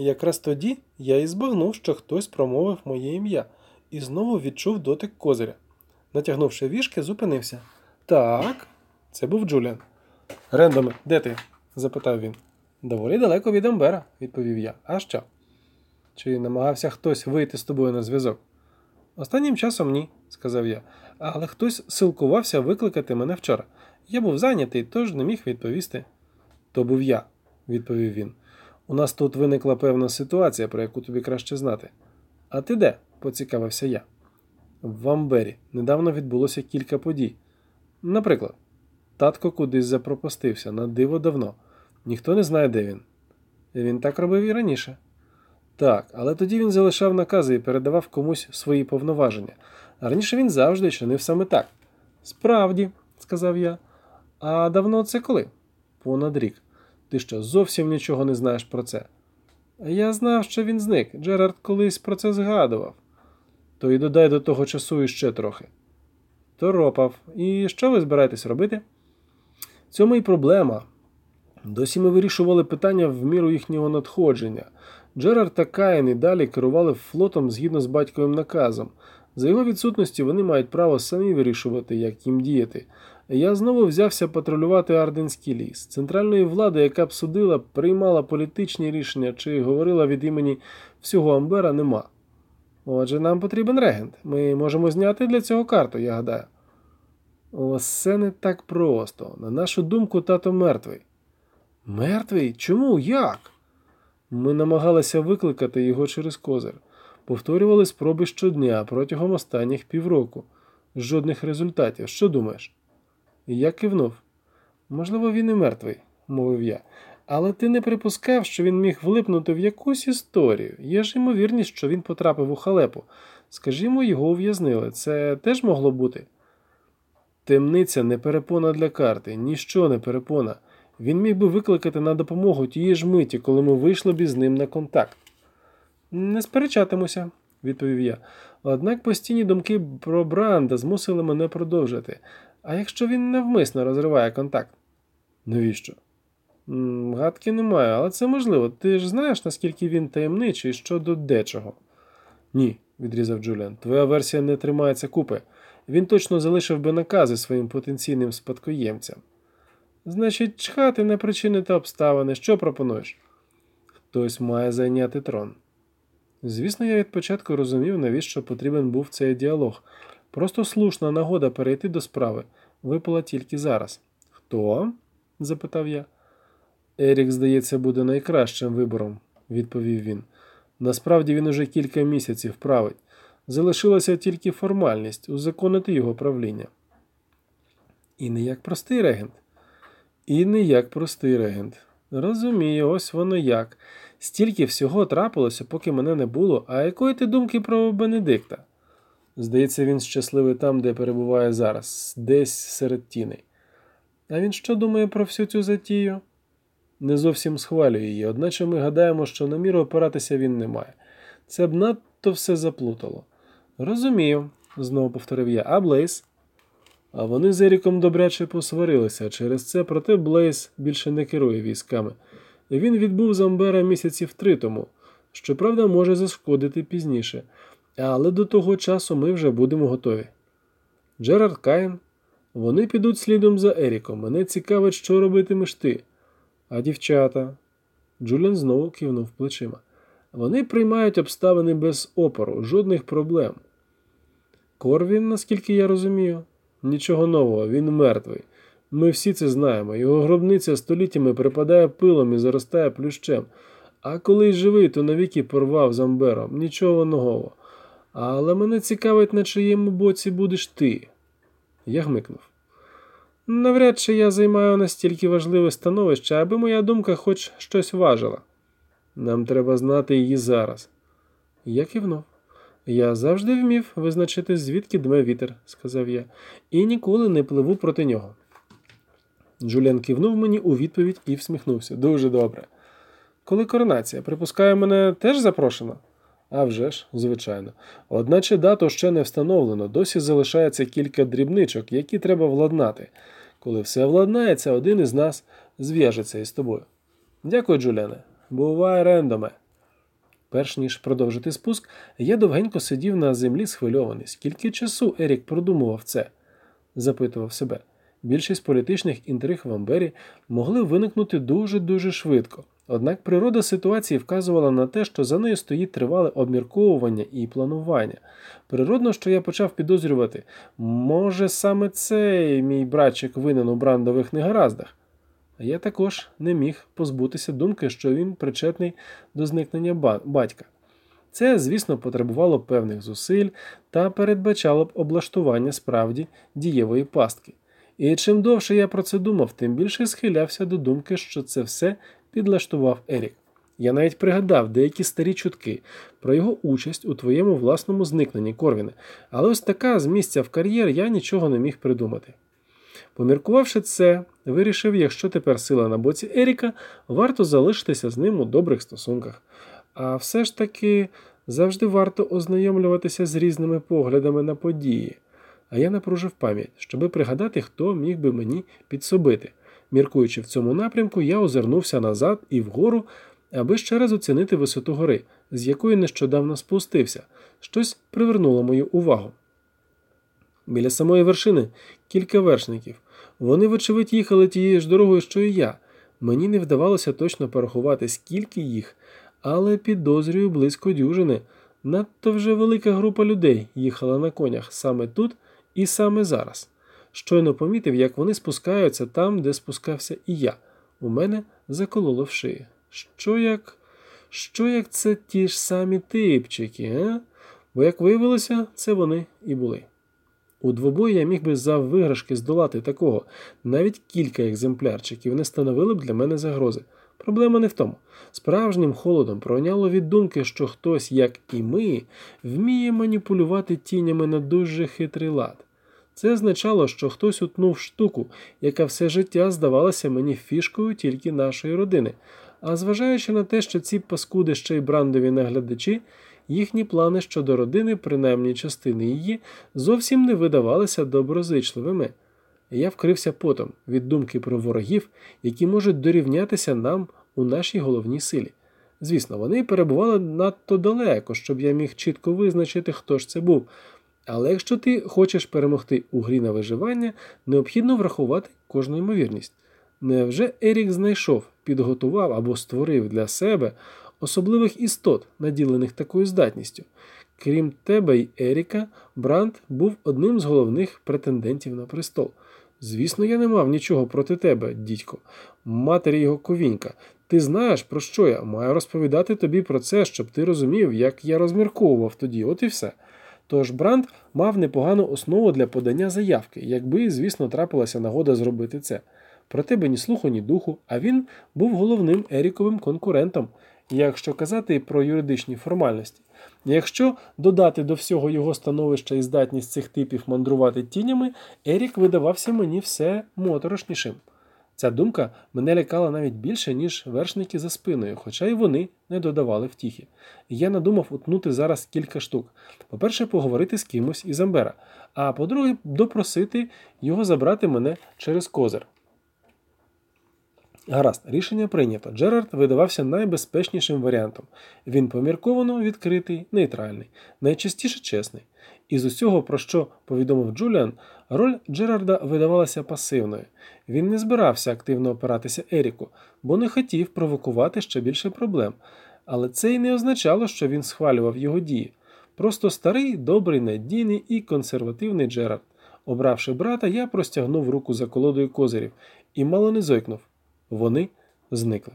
Якраз тоді я і збагнув, що хтось промовив моє ім'я, і знову відчув дотик козиря. Натягнувши вішки, зупинився. Так, це був Джуліан. Рендоме, де ти? запитав він. Доволі далеко від Амбера, відповів я. А що? Чи намагався хтось вийти з тобою на зв'язок? Останнім часом ні, сказав я, але хтось силкувався викликати мене вчора. Я був зайнятий, тож не міг відповісти. То був я, відповів він. У нас тут виникла певна ситуація, про яку тобі краще знати. А ти де? поцікавився я. В Амбері недавно відбулося кілька подій. Наприклад, татко кудись запропастився на диво давно. Ніхто не знає, де він. Він так робив і раніше. Так, але тоді він залишав накази і передавав комусь свої повноваження. А раніше він завжди чинив саме так. Справді, сказав я. А давно це коли? Понад рік. Ти що, зовсім нічого не знаєш про це? Я знав, що він зник. Джерард колись про це згадував. То й додай до того часу іще трохи. Торопав. І що ви збираєтесь робити? Цьому і проблема. Досі ми вирішували питання в міру їхнього надходження. Джерард та Каїн і далі керували флотом згідно з батьковим наказом. За його відсутності вони мають право самі вирішувати, як їм діяти. Я знову взявся патрулювати Арденський ліс. Центральної влади, яка б судила, приймала політичні рішення чи говорила від імені всього Амбера, нема. Отже, нам потрібен регент. Ми можемо зняти для цього карту, я гадаю. Усе не так просто. На нашу думку, тато мертвий. Мертвий? Чому? Як? Ми намагалися викликати його через козир. Повторювали спроби щодня протягом останніх півроку. Жодних результатів. Що думаєш? Я кивнув. Можливо, він і мертвий, мовив я. Але ти не припускав, що він міг влипнути в якусь історію. Є ж ймовірність, що він потрапив у халепу. Скажімо, його ув'язнили. Це теж могло бути. Темниця не перепона для карти, ніщо не перепона. Він міг би викликати на допомогу тієї ж миті, коли ми вийшли б із ним на контакт. Не сперечатимуся, відповів я. Однак постійні думки про Бранда змусили мене продовжити. А якщо він навмисно розриває контакт? Навіщо? Гадки немає, але це можливо. Ти ж знаєш, наскільки він таємничий щодо дечого? Ні, відрізав Джуліан. Твоя версія не тримається купи. Він точно залишив би накази своїм потенційним спадкоємцям. Значить, чхати на причини та обставини. Що пропонуєш? Хтось має зайняти трон. Звісно, я від початку розумів, навіщо потрібен був цей діалог. Просто слушна нагода перейти до справи випала тільки зараз. Хто? запитав я. Ерік, здається, буде найкращим вибором, відповів він. Насправді він уже кілька місяців править. Залишилася тільки формальність узаконити його правління. І не як простий регент. І не як простий регент. Розумію, ось воно як. Стільки всього трапилося, поки мене не було, а якої ти думки про Бенедикта? Здається, він щасливий там, де перебуває зараз, десь серед тіней. А він що думає про всю цю затію? Не зовсім схвалює її, одначе ми гадаємо, що на міру опиратися він не має. Це б надто все заплутало. Розумію, знову повторив я, а Блейз? А вони з Еріком добряче посварилися через це, проте Блейз більше не керує військами. Він відбув з Амбера місяців три тому, щоправда, може зашкодити пізніше, але до того часу ми вже будемо готові. Джерард Каїн, вони підуть слідом за Еріком. Мене цікавить, що робитимеш ти. А дівчата. Джуліан знову кивнув плечима. Вони приймають обставини без опору, жодних проблем. Корвін, наскільки я розумію, нічого нового, він мертвий. Ми всі це знаємо. Його гробниця століттями припадає пилом і заростає плющем. А коли й живий, то навіки порвав з Амбером. Нічого нового. Але мене цікавить, на чиєму боці будеш ти. Я гмикнув. Навряд чи я займаю настільки важливе становище, аби моя думка хоч щось важила. Нам треба знати її зараз. Я кивнув. Я завжди вмів визначити, звідки дме вітер, сказав я, і ніколи не пливу проти нього. Джуліан кивнув мені у відповідь і всміхнувся. Дуже добре. Коли коронація, припускаю, мене теж запрошено? А вже ж, звичайно. Одначе дату ще не встановлено, досі залишається кілька дрібничок, які треба владнати. Коли все владнається, один із нас зв'яжеться із тобою. Дякую, Джуліане. Бувай рендоме. Перш ніж продовжити спуск, я довгенько сидів на землі схвильований. Скільки часу Ерік продумував це? запитував себе. Більшість політичних інтриг в Амбері могли виникнути дуже-дуже швидко. Однак природа ситуації вказувала на те, що за нею стоїть тривале обмірковування і планування. Природно, що я почав підозрювати, може саме цей мій братчик винен у брандових негараздах. А я також не міг позбутися думки, що він причетний до зникнення батька. Це, звісно, потребувало певних зусиль та передбачало б облаштування справді дієвої пастки. І чим довше я про це думав, тим більше схилявся до думки, що це все підлаштував Ерік. Я навіть пригадав деякі старі чутки про його участь у твоєму власному зникненні, Корвіне, але ось така з місця в кар'єр я нічого не міг придумати. Поміркувавши це, вирішив, якщо тепер сила на боці Еріка, варто залишитися з ним у добрих стосунках. А все ж таки завжди варто ознайомлюватися з різними поглядами на події. А я напружив пам'ять, щоби пригадати, хто міг би мені підсобити. Міркуючи в цьому напрямку, я озирнувся назад і вгору, аби ще раз оцінити висоту гори, з якої нещодавно спустився. Щось привернуло мою увагу. Біля самої вершини кілька вершників. Вони, вочевидь, їхали тією ж дорогою, що і я. Мені не вдавалося точно порахувати, скільки їх, але підозрюю близько дюжини. Надто вже велика група людей їхала на конях саме тут і саме зараз. Щойно помітив, як вони спускаються там, де спускався і я. У мене закололо в шиї. Що як Що як це ті ж самі типчики, а? Бо, як виявилося, це вони і були. У двобої я міг би за виграшки здолати такого, навіть кілька екземплярчиків не становили б для мене загрози. Проблема не в тому. Справжнім холодом пройняло від думки, що хтось, як і ми, вміє маніпулювати тінями на дуже хитрий лад. Це означало, що хтось утнув штуку, яка все життя здавалася мені фішкою тільки нашої родини. А зважаючи на те, що ці паскуди ще й брандові наглядачі, їхні плани щодо родини, принаймні частини її, зовсім не видавалися доброзичливими. Я вкрився потом від думки про ворогів, які можуть дорівнятися нам у нашій головній силі. Звісно, вони перебували надто далеко, щоб я міг чітко визначити, хто ж це був. Але якщо ти хочеш перемогти у грі на виживання, необхідно врахувати кожну ймовірність. Невже Ерік знайшов, підготував або створив для себе особливих істот, наділених такою здатністю? Крім тебе й Еріка, Брант був одним з головних претендентів на престол. Звісно, я не мав нічого проти тебе, дідько, матері його ковінька. Ти знаєш, про що я? Маю розповідати тобі про це, щоб ти розумів, як я розмірковував тоді, от і все. Тож Бранд мав непогану основу для подання заявки, якби, звісно, трапилася нагода зробити це. Про тебе ні слуху, ні духу, а він був головним Еріковим конкурентом, якщо казати про юридичні формальності. Якщо додати до всього його становища і здатність цих типів мандрувати тінями, Ерік видавався мені все моторошнішим. Ця думка мене лякала навіть більше, ніж вершники за спиною, хоча й вони не додавали втіхи. Я надумав утнути зараз кілька штук. По-перше, поговорити з кимось із Амбера, а по-друге, допросити його забрати мене через козир. Гаразд, рішення прийнято. Джерард видавався найбезпечнішим варіантом. Він помірковано відкритий, нейтральний, найчастіше чесний. Із усього, про що повідомив Джуліан, роль Джерарда видавалася пасивною. Він не збирався активно опиратися Еріку, бо не хотів провокувати ще більше проблем. Але це й не означало, що він схвалював його дії. Просто старий, добрий, надійний і консервативний Джерард. Обравши брата, я простягнув руку за колодою козирів і мало не зойкнув. Вони зникли.